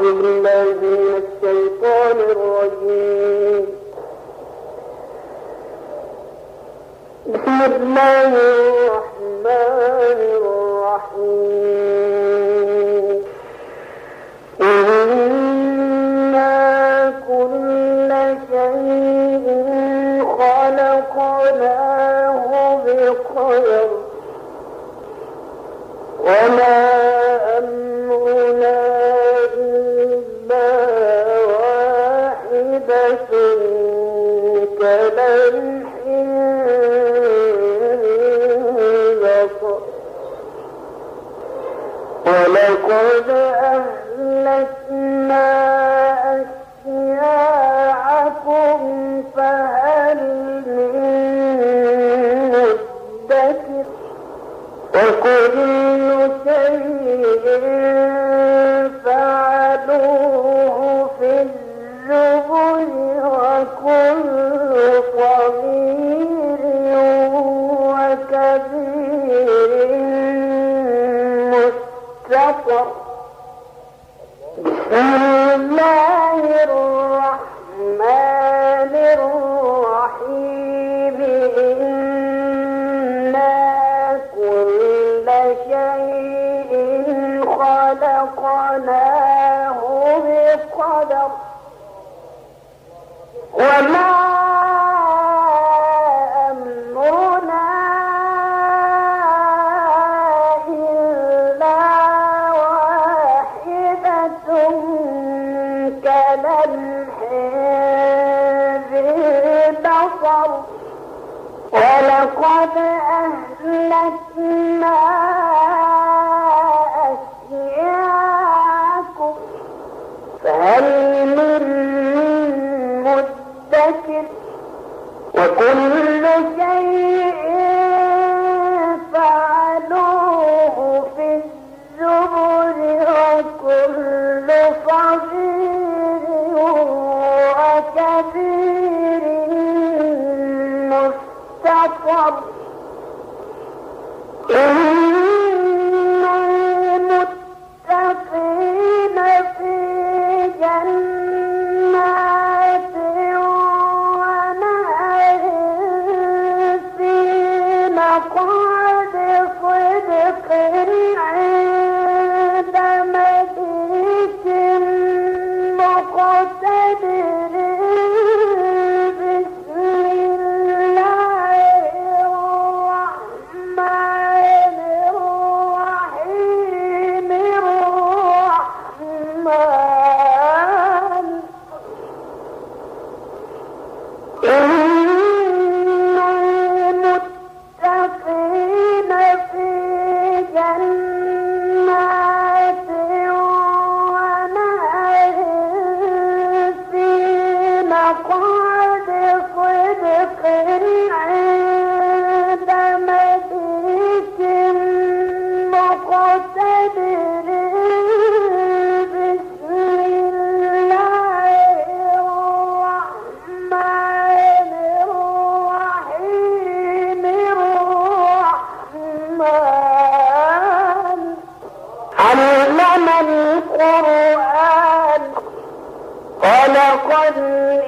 أعوذ بالله من الشيطان الرجيم. بسم الله الرحمن الرحيم. إنا كل شيء خلقناه بقدر. وما Mm-hmm. لقد أهلكنا فهل من مدكر؟ وكل شيء فعلوه في الزبر وكل فضل quite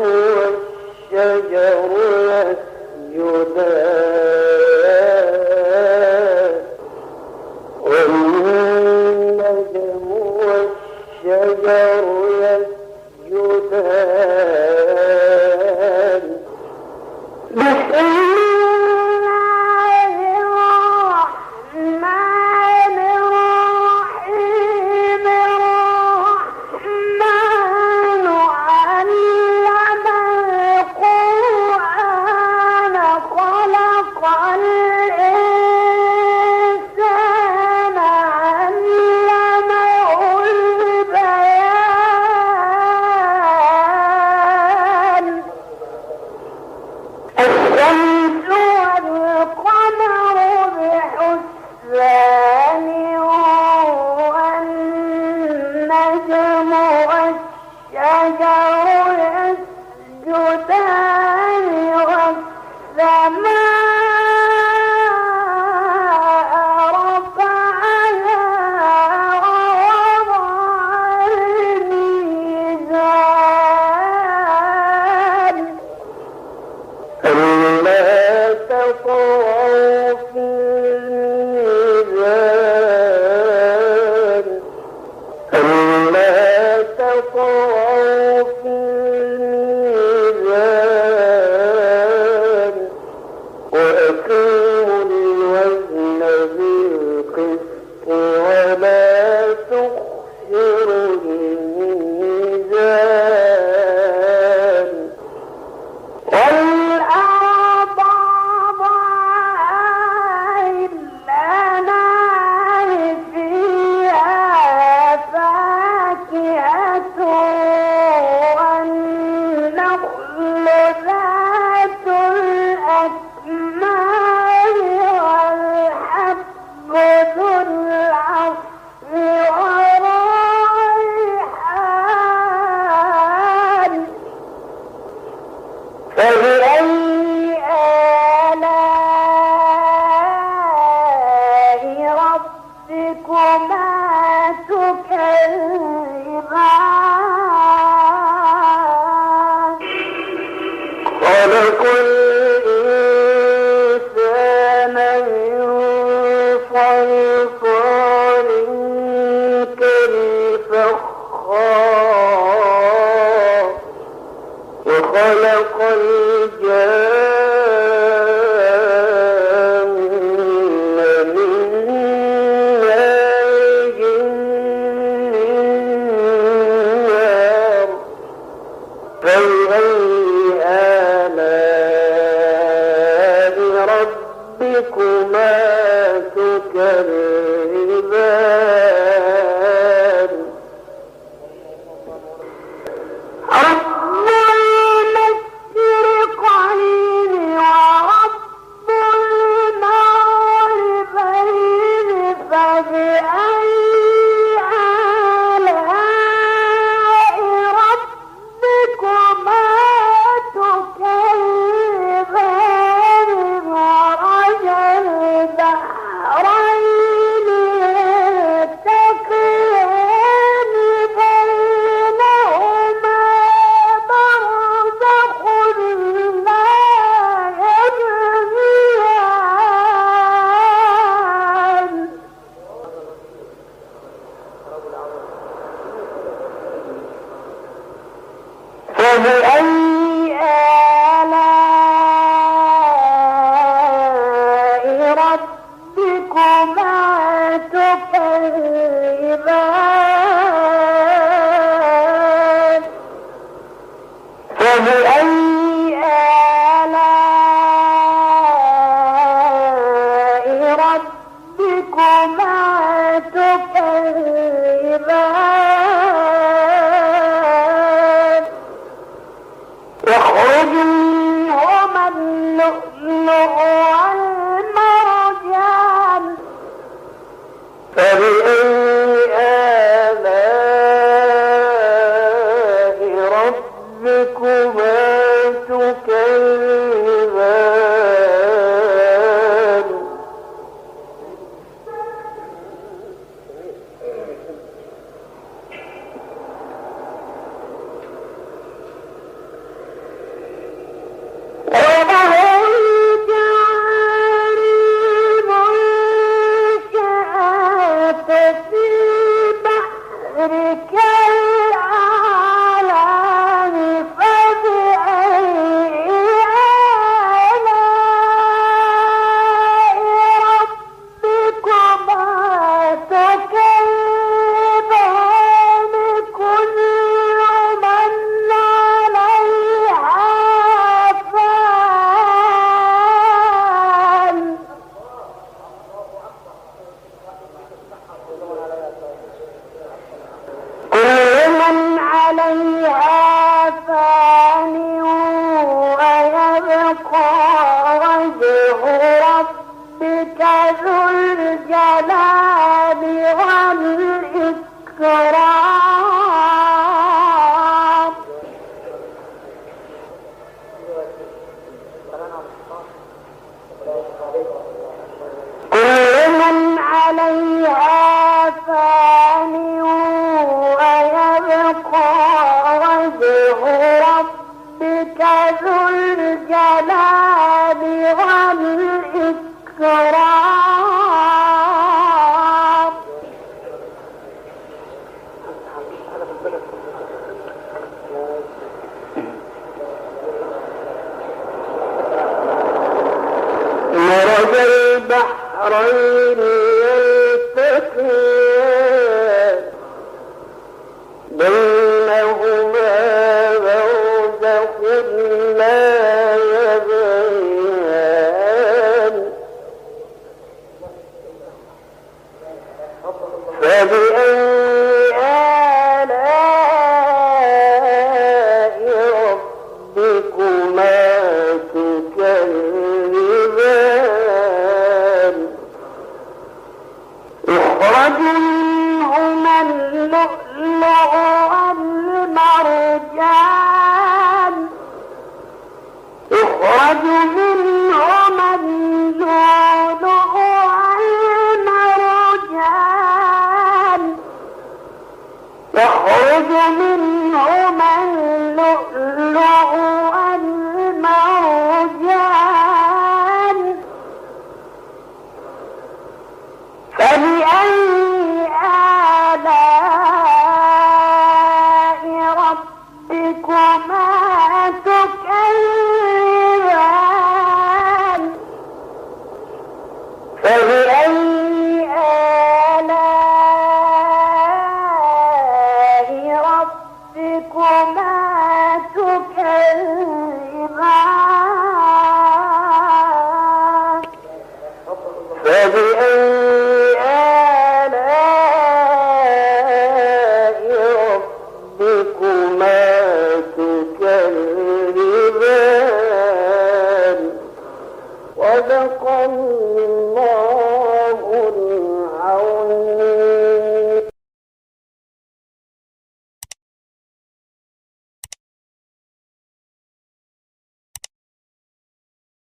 والشجر يسجدان को كالفخار وخلق الجان ربكما تكذبان؟ ذو الجلال والإكرام. برزخ